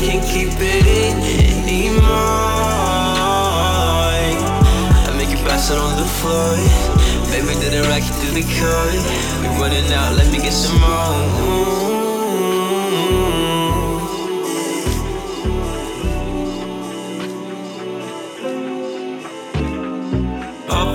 keep it in anymore. I make you pass it on the floor. Baby, did it rock you through the car. We running out, let me get some more.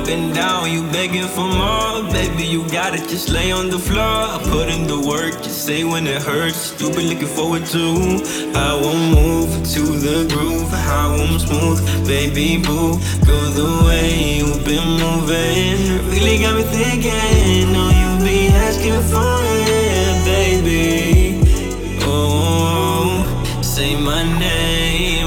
Up and down, you begging for more. Baby, you got it, just lay on the floor. I put in the work, just say when it hurts. Been looking forward to. I won't move to the groove, how I'm smooth. Baby, boo, go the way you've been moving. Really got me thinking, oh, know you be asking for it, baby. Oh, say my name.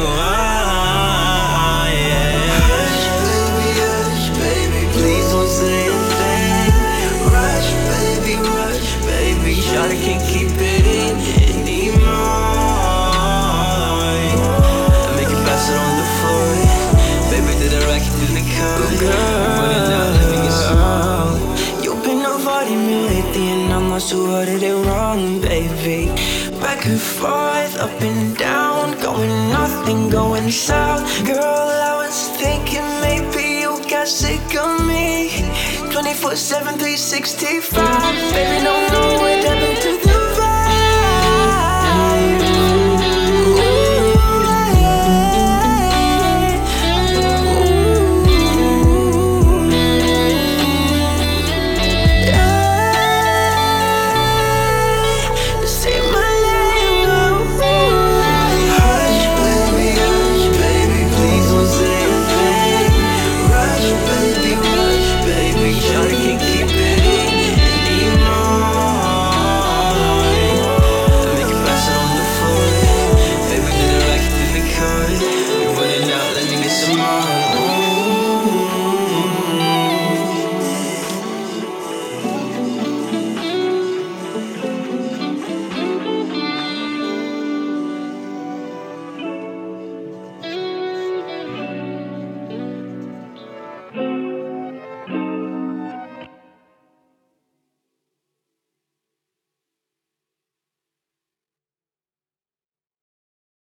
And I'm what I did wrong, baby. Back and forth, up and down, going nothing, going south. Girl, I was thinking maybe you got sick of me. 24 7, 365. Baby, that